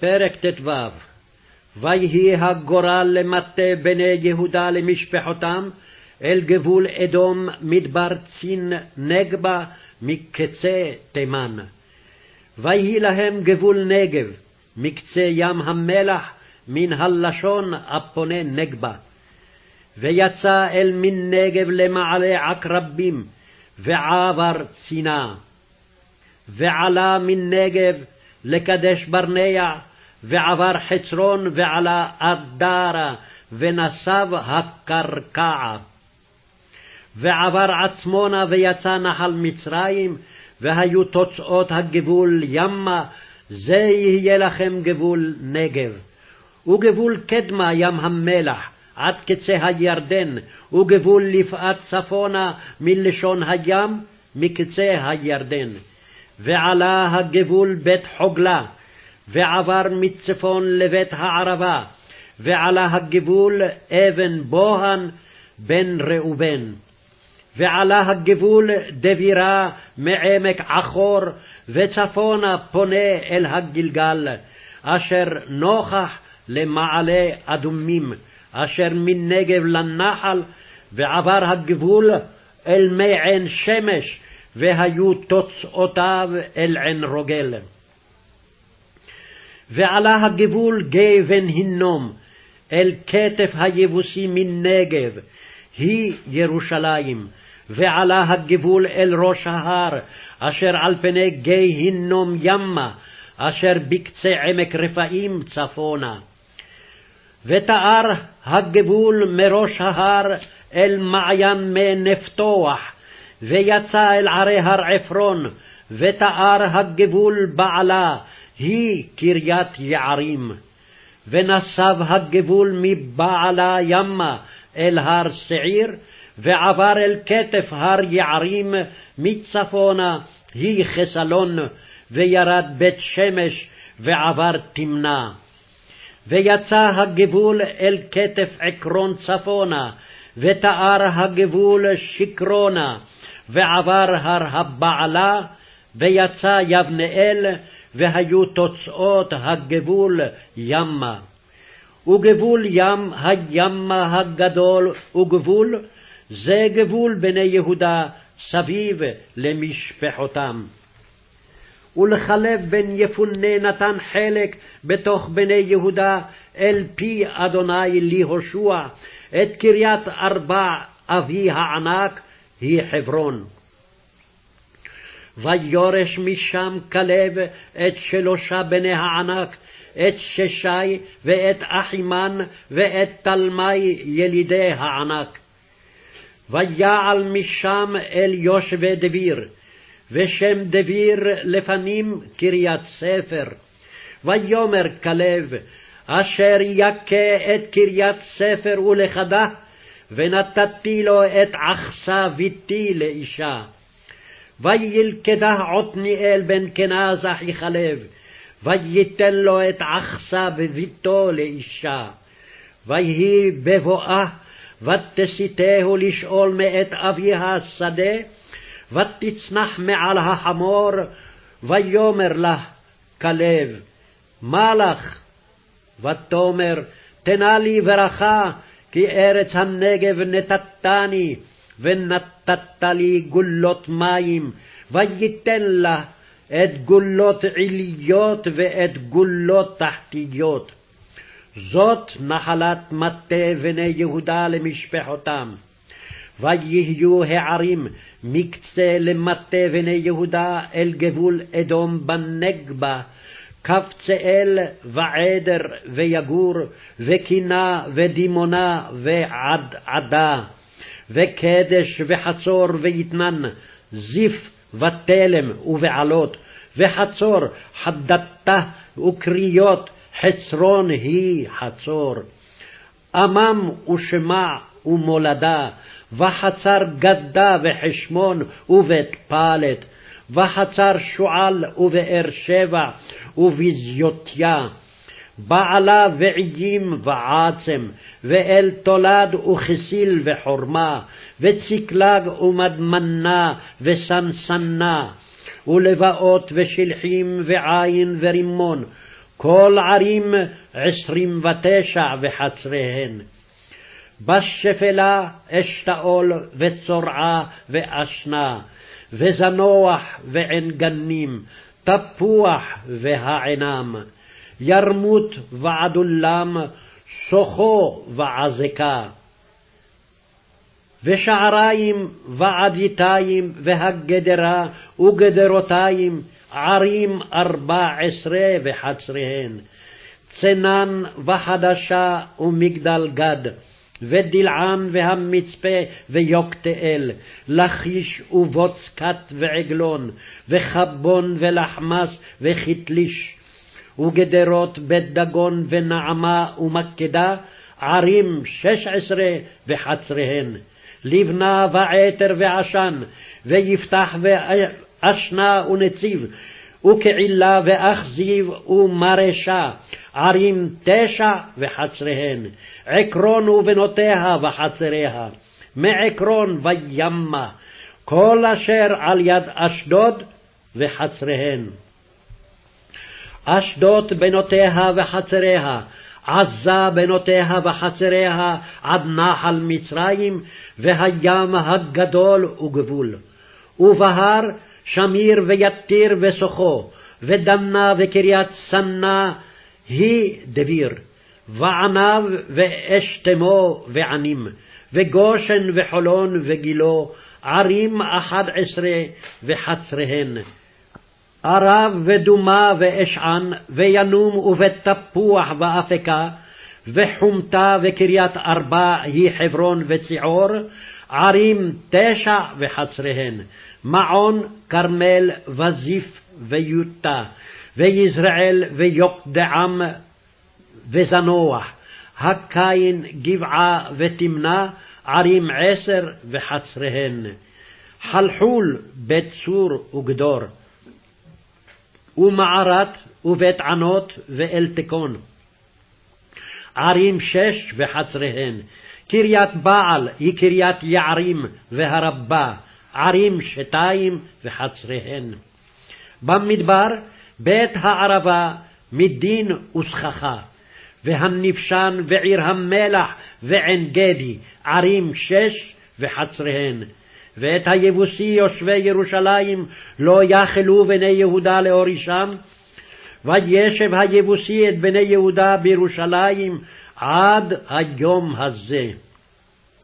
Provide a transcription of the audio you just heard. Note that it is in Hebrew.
פרק ט"ו ויהי הגורל למטה בני יהודה למשפחותם אל גבול אדום מדבר צין נגבה מקצה תימן. ויהי להם גבול נגב מקצה ים המלח מן הלשון הפונה נגבה. ויצא אל מן נגב למעלה עקרבים ועבר צינה. ועלה מן נגב לקדש ברנע ועבר חצרון ועלה אדרה, ונסב הקרקעה. ועבר עצמונה ויצא נחל מצרים, והיו תוצאות הגבול ימה, זה יהיה לכם גבול נגב. וגבול קדמה ים המלח, עד קצה הירדן, וגבול לפאת צפונה מלשון הים, מקצה הירדן. ועלה הגבול בית חוגלה, ועבר מצפון לבית הערבה, ועלה הגבול אבן בוהן בן ראובן. ועלה הגבול דבירה מעמק עכור, וצפונה פונה אל הגלגל, אשר נוכח למעלה אדומים, אשר מנגב לנחל, ועבר הגבול אל מי עין שמש, והיו תוצאותיו אל עין רוגל. ועלה הגבול גיא בן הינום, אל כתף היבוסי מנגב, היא ירושלים, ועלה הגבול אל ראש ההר, אשר על פני גיא הינום ימה, אשר בקצה עמק רפאים צפונה. ותאר הגבול מראש ההר אל מעיין מי נפתוח, ויצא אל ערי הר עפרון, ותאר הגבול בעלה, היא קריית יערים. ונסב הגבול מבעלה ימה אל הר שעיר, ועבר אל כתף הר יערים מצפונה, היא חסלון, וירד בית שמש, ועבר תמנה. ויצא הגבול אל כתף עקרון צפונה, ותאר הגבול שקרונה, ועבר הר הבעלה, ויצא יבנאל, והיו תוצאות הגבול ימה. וגבול ים הימה הגדול וגבול, זה גבול בני יהודה סביב למשפחותם. ולכלב בן יפונה נתן חלק בתוך בני יהודה אל פי אדוני להושע, את קריית ארבע אבי הענק היא חברון. ויורש משם כלב את שלושה בני הענק, את ששי ואת אחימן ואת תלמי ילידי הענק. ויעל משם אל יושבי דביר, ושם דביר לפנים קריית ספר. ויאמר כלב, אשר יכה את קריית ספר ולכדה, ונתתי לו את עכסה ביתי לאישה. וילכדה עתניאל בן כנז אחי כלב, וייתן לו את עכסה בביתו לאישה. ויהי בבואה, ותסיתהו לשאול מאת אביה השדה, ותצנח מעל החמור, ויאמר לה כלב, מה לך? ותאמר, תנה לי ברכה, כי ארץ הנגב נתתני, ונתת לי גולות מים, וייתן לה את גולות עיליות ואת גולות תחתיות. זאת נחלת מטה בני יהודה למשפחותם. ויהיו הערים מקצה למטה בני יהודה אל גבול אדום בנגבה, קבצאל ועדר ויגור, וקינה ודימונה ועדעדה. וקדש וחצור ויתנן, זיף ותלם ובעלות, וחצור חדתה וקריות, חצרון היא חצור. עמם ושמע ומולדה, וחצר גדה וחשמון ובית פלט, וחצר שועל ובאר שבע ובזיותיה. בעלה ועיים ועצם, ואל תולד וכסיל וחורמה, וצקלג ומדמנה וסנסנה, ולבאות ושלחים ועין ורימון, כל ערים עשרים ותשע וחצריהן. בשפלה אשתאול וצורעה ואשנה, וזנוח ועין גנים, תפוח והעינם, ירמות ועדולם, סוחו ועזקה. ושעריים ועדיתיים והגדרה וגדרותיים, ערים ארבע עשרה וחצריהן. צנן וחדשה ומגדל גד, ודלען והמצפה ויוקתאל, לכיש ובוצקת ועגלון, וחבון ולחמס וכתליש, וגדרות בית דגון ונעמה ומקדה, ערים שש עשרה וחצריהן. לבנה ועתר ועשן, ויפתח ואשנה ונציב, וקעילה ואכזיב ומרשה, ערים תשע וחצריהן, עקרון ובנותיה וחצריה, מעקרון וימה, כל אשר על יד אשדוד וחצריהן. אשדוד בנותיה וחצריה, עזה בנותיה וחצריה עד נחל מצרים, והים הגדול וגבול. ובהר שמיר ויתיר וסוחו, ודנה וקריית סנה היא דביר, ועניו ואשתמו וענים, וגושן וחולון וגילו, ערים אחד עשרה וחצריהן. ערב ודומה ואשען, וינום ובית תפוח ואפקה, וחומתה וקריית ארבע היא חברון וציעור, ערים תשע וחצריהן, מעון, כרמל, וזיף ויוטה, ויזרעאל ויוקדעם וזנוח, הקין, גבעה ותמנה, ערים עשר וחצריהן. חלחול, בית צור וגדור. ומערת ובית ענות ואלתקון. ערים שש וחצריהן, קריית בעל היא קריית יערים והרבה, ערים שתיים וחצריהן. במדבר בית הערבה מדין וסככה, והנפשן ועיר המלח ועין גדי, ערים שש וחצריהן. ואת היבוסי יושבי ירושלים לא יכלו בני יהודה להורישם, וישב היבוסי את בני יהודה בירושלים עד היום הזה.